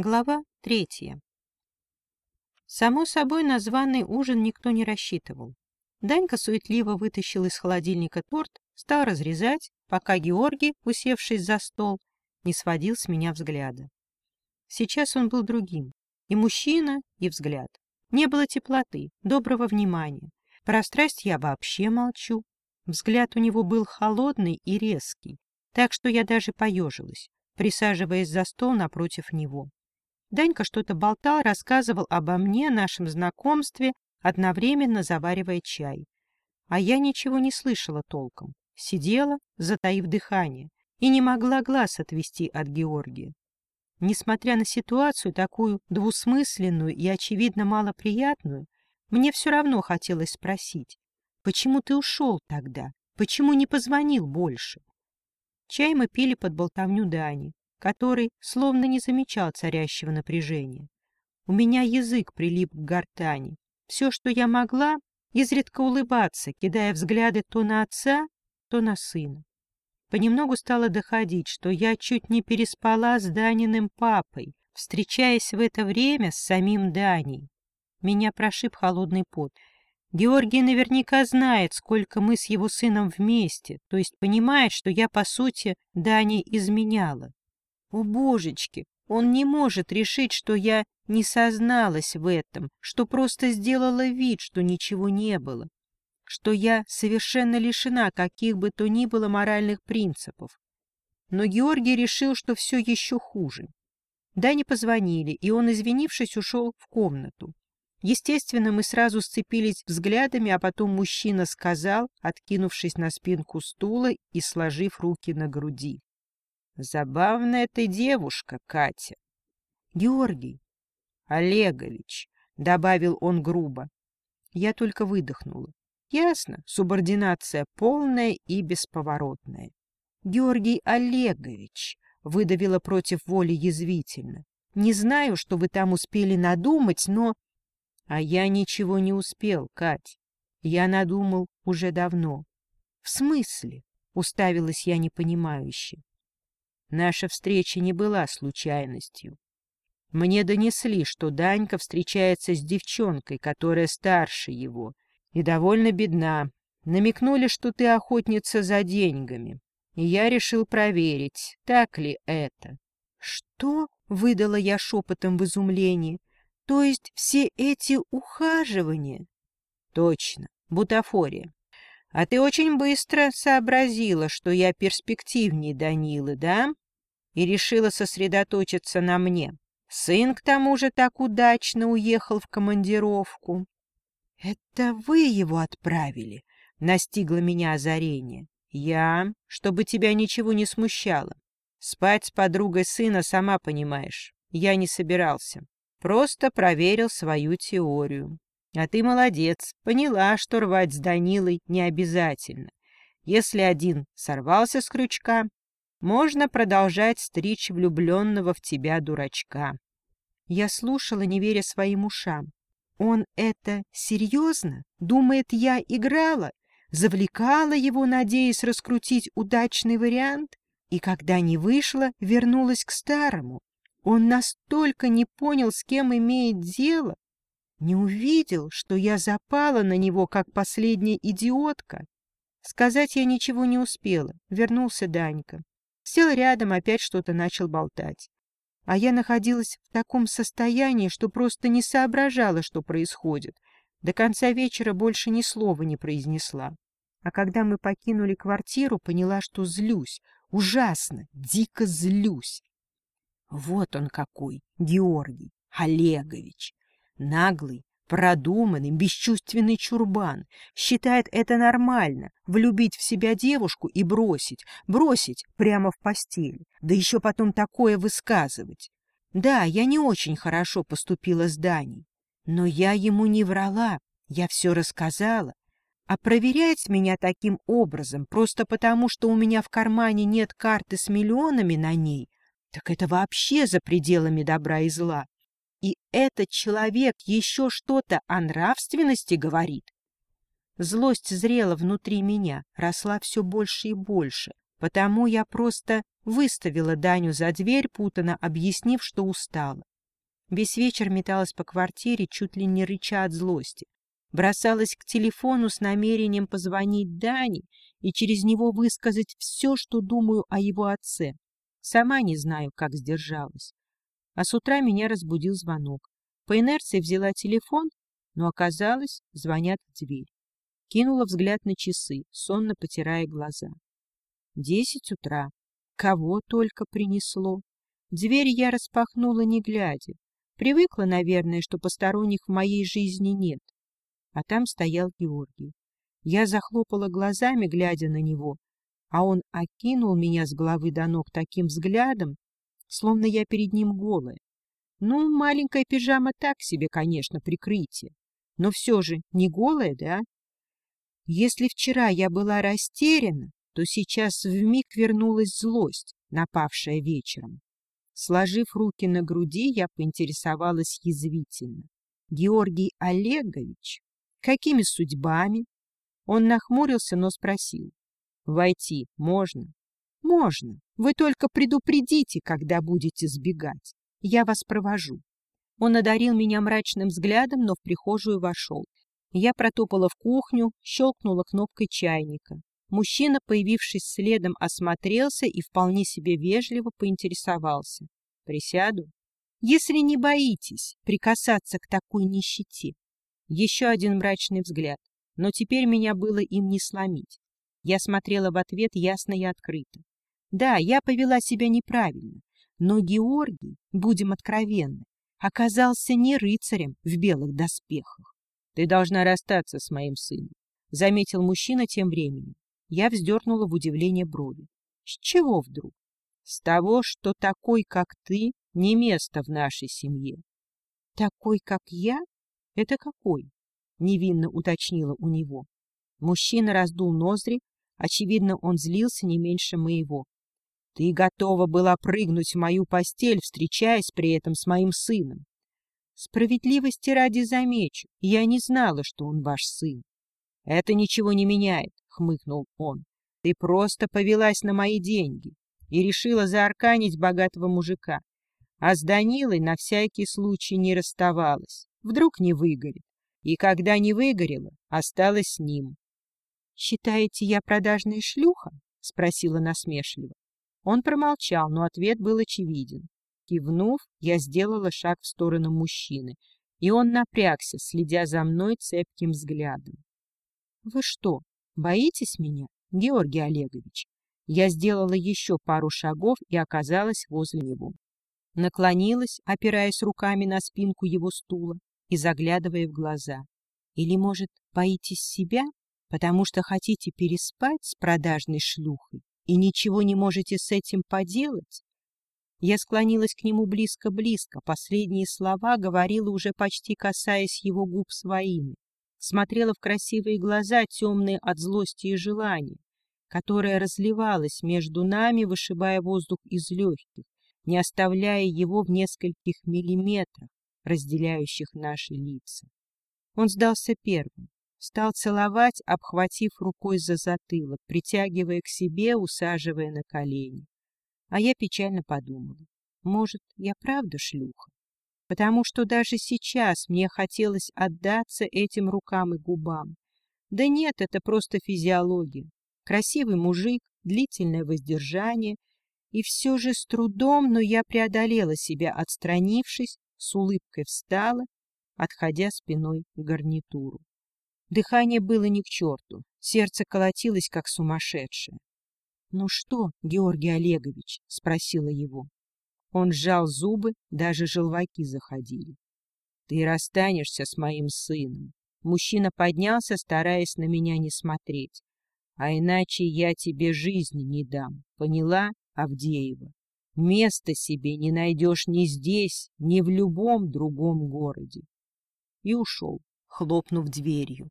Глава третья. Само собой, на званый ужин никто не рассчитывал. Данька суетливо вытащил из холодильника торт, стал разрезать, пока Георгий, усевшись за стол, не сводил с меня взгляда. Сейчас он был другим. И мужчина, и взгляд. Не было теплоты, доброго внимания. Про страсть я вообще молчу. Взгляд у него был холодный и резкий, так что я даже поежилась, присаживаясь за стол напротив него. Данька что-то болтал, рассказывал обо мне, нашем знакомстве, одновременно заваривая чай. А я ничего не слышала толком. Сидела, затаив дыхание, и не могла глаз отвести от Георгия. Несмотря на ситуацию, такую двусмысленную и, очевидно, малоприятную, мне все равно хотелось спросить, почему ты ушел тогда? Почему не позвонил больше? Чай мы пили под болтовню Дани который словно не замечал царящего напряжения. У меня язык прилип к гортани. Все, что я могла, изредка улыбаться, кидая взгляды то на отца, то на сына. Понемногу стало доходить, что я чуть не переспала с Даниным папой, встречаясь в это время с самим Даней. Меня прошиб холодный пот. Георгий наверняка знает, сколько мы с его сыном вместе, то есть понимает, что я, по сути, Дане изменяла. О, божечки, он не может решить, что я не созналась в этом, что просто сделала вид, что ничего не было, что я совершенно лишена каких бы то ни было моральных принципов. Но Георгий решил, что все еще хуже. Дане позвонили, и он, извинившись, ушел в комнату. Естественно, мы сразу сцепились взглядами, а потом мужчина сказал, откинувшись на спинку стула и сложив руки на груди. Забавная ты девушка, Катя. Георгий Олегович, добавил он грубо. Я только выдохнула. Ясно, субординация полная и бесповоротная. Георгий Олегович, выдавила против воли язвительно. Не знаю, что вы там успели надумать, но... А я ничего не успел, Кать. Я надумал уже давно. В смысле? Уставилась я непонимающе. Наша встреча не была случайностью. Мне донесли, что Данька встречается с девчонкой, которая старше его, и довольно бедна. Намекнули, что ты охотница за деньгами. И я решил проверить, так ли это. — Что? — выдала я шепотом в изумлении. — То есть все эти ухаживания? — Точно, бутафория. А ты очень быстро сообразила, что я перспективнее Данилы, да? И решила сосредоточиться на мне. Сын, к тому же, так удачно уехал в командировку. — Это вы его отправили? — настигло меня озарение. — Я, чтобы тебя ничего не смущало. Спать с подругой сына, сама понимаешь, я не собирался. Просто проверил свою теорию. А ты молодец, поняла, что рвать с Данилой не обязательно. Если один сорвался с крючка, можно продолжать стричь влюбленного в тебя дурачка. Я слушала, не веря своим ушам. Он это серьезно? Думает, я играла? Завлекала его, надеясь раскрутить удачный вариант? И когда не вышло, вернулась к старому. Он настолько не понял, с кем имеет дело, не увидел, что я запала на него, как последняя идиотка. Сказать я ничего не успела. Вернулся Данька. Сел рядом, опять что-то начал болтать. А я находилась в таком состоянии, что просто не соображала, что происходит. До конца вечера больше ни слова не произнесла. А когда мы покинули квартиру, поняла, что злюсь. Ужасно, дико злюсь. Вот он какой, Георгий Олегович. Наглый, продуманный, бесчувственный чурбан. Считает это нормально — влюбить в себя девушку и бросить, бросить прямо в постель, да еще потом такое высказывать. Да, я не очень хорошо поступила с Даней, но я ему не врала, я все рассказала. А проверять меня таким образом, просто потому, что у меня в кармане нет карты с миллионами на ней, так это вообще за пределами добра и зла. Этот человек еще что-то о нравственности говорит. Злость зрела внутри меня, росла все больше и больше, потому я просто выставила Даню за дверь, путано объяснив, что устала. Весь вечер металась по квартире, чуть ли не рыча от злости. Бросалась к телефону с намерением позвонить Дане и через него высказать все, что думаю о его отце. Сама не знаю, как сдержалась. А с утра меня разбудил звонок. По инерции взяла телефон, но оказалось, звонят в дверь. Кинула взгляд на часы, сонно потирая глаза. Десять утра. Кого только принесло. Дверь я распахнула, не глядя. Привыкла, наверное, что посторонних в моей жизни нет. А там стоял Георгий. Я захлопала глазами, глядя на него, а он окинул меня с головы до ног таким взглядом, словно я перед ним голая. Ну, маленькая пижама так себе, конечно, прикрытие, но все же не голая, да? Если вчера я была растеряна, то сейчас вмиг вернулась злость, напавшая вечером. Сложив руки на груди, я поинтересовалась язвительно. — Георгий Олегович, какими судьбами? Он нахмурился, но спросил. — Войти можно? — Можно. Вы только предупредите, когда будете сбегать. Я вас провожу. Он одарил меня мрачным взглядом, но в прихожую вошел. Я протопала в кухню, щелкнула кнопкой чайника. Мужчина, появившись следом, осмотрелся и вполне себе вежливо поинтересовался. «Присяду?» «Если не боитесь прикасаться к такой нищете». Еще один мрачный взгляд, но теперь меня было им не сломить. Я смотрела в ответ ясно и открыто. Да, я повела себя неправильно, но Георгий, будем откровенны, оказался не рыцарем в белых доспехах. — Ты должна расстаться с моим сыном, — заметил мужчина тем временем. Я вздернула в удивление брови. С чего вдруг? С того, что такой, как ты, не место в нашей семье. Такой, как я? Это какой? Невинно уточнила у него. Мужчина раздул ноздри. Очевидно, он злился не меньше моего. Ты готова была прыгнуть в мою постель, встречаясь при этом с моим сыном. Справедливости ради замечу, я не знала, что он ваш сын. Это ничего не меняет, хмыкнул он. Ты просто повелась на мои деньги и решила заарканить богатого мужика. А с Данилой на всякий случай не расставалась. Вдруг не выгорит. И когда не выгорела, осталась с ним. — Считаете, я продажная шлюха? — спросила насмешливо. Он промолчал, но ответ был очевиден. Кивнув, я сделала шаг в сторону мужчины, и он напрягся, следя за мной цепким взглядом. — Вы что, боитесь меня, Георгий Олегович? Я сделала еще пару шагов и оказалась возле него. Наклонилась, опираясь руками на спинку его стула и заглядывая в глаза. Или, может, боитесь себя, потому что хотите переспать с продажной шлюхой? и ничего не можете с этим поделать? Я склонилась к нему близко-близко, последние слова говорила уже почти касаясь его губ своими. Смотрела в красивые глаза, темные от злости и желания, которая разливалась между нами, вышибая воздух из легких, не оставляя его в нескольких миллиметрах, разделяющих наши лица. Он сдался первым. Стал целовать, обхватив рукой за затылок, притягивая к себе, усаживая на колени. А я печально подумала, может, я правда шлюха? Потому что даже сейчас мне хотелось отдаться этим рукам и губам. Да нет, это просто физиология. Красивый мужик, длительное воздержание. И все же с трудом, но я преодолела себя, отстранившись, с улыбкой встала, отходя спиной к гарнитуру. Дыхание было ни к черту, сердце колотилось, как сумасшедшее. — Ну что, Георгий Олегович? — спросила его. Он сжал зубы, даже желваки заходили. — Ты расстанешься с моим сыном. Мужчина поднялся, стараясь на меня не смотреть. А иначе я тебе жизни не дам, поняла, Авдеева? Места себе не найдешь ни здесь, ни в любом другом городе. И ушел, хлопнув дверью.